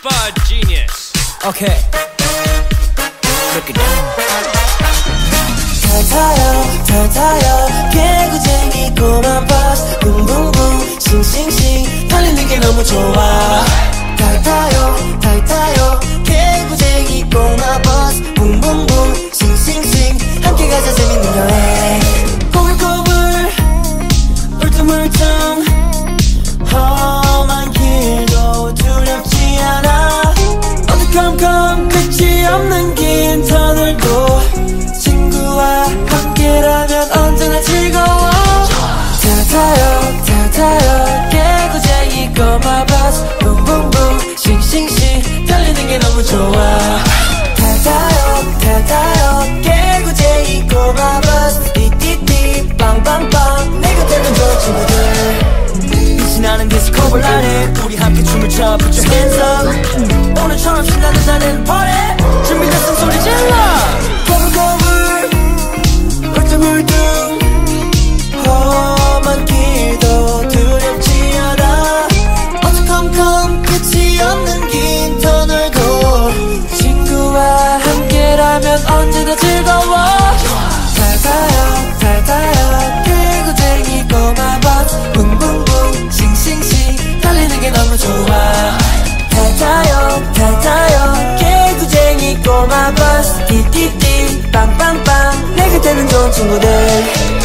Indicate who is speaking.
Speaker 1: super genius.
Speaker 2: Okay. Break it down.
Speaker 3: 타요 달 타요 개구쟁이 꼬마 버스 붕붕붕 싱싱싱 달리는 게 너무 좋아 달 타요 달 타요 개구쟁이 꼬마 버스 붕붕붕 개구쟁이 꼬마 버스 붕붕붕 싱싱싱 달리는 게 너무 좋아. 다 타요 개구쟁이 꼬마 버스 띠띠띠 빵빵빵 내 곁에는 좋은 친구들. 빛이 나는 디스코볼 안에 우리 함께 춤을 춰 Put your 좋아. 달 타요 달 타요. 개구쟁이 꼬마 버스 띠띠띠 빵빵빵. 내 곁에는 좋은 친구들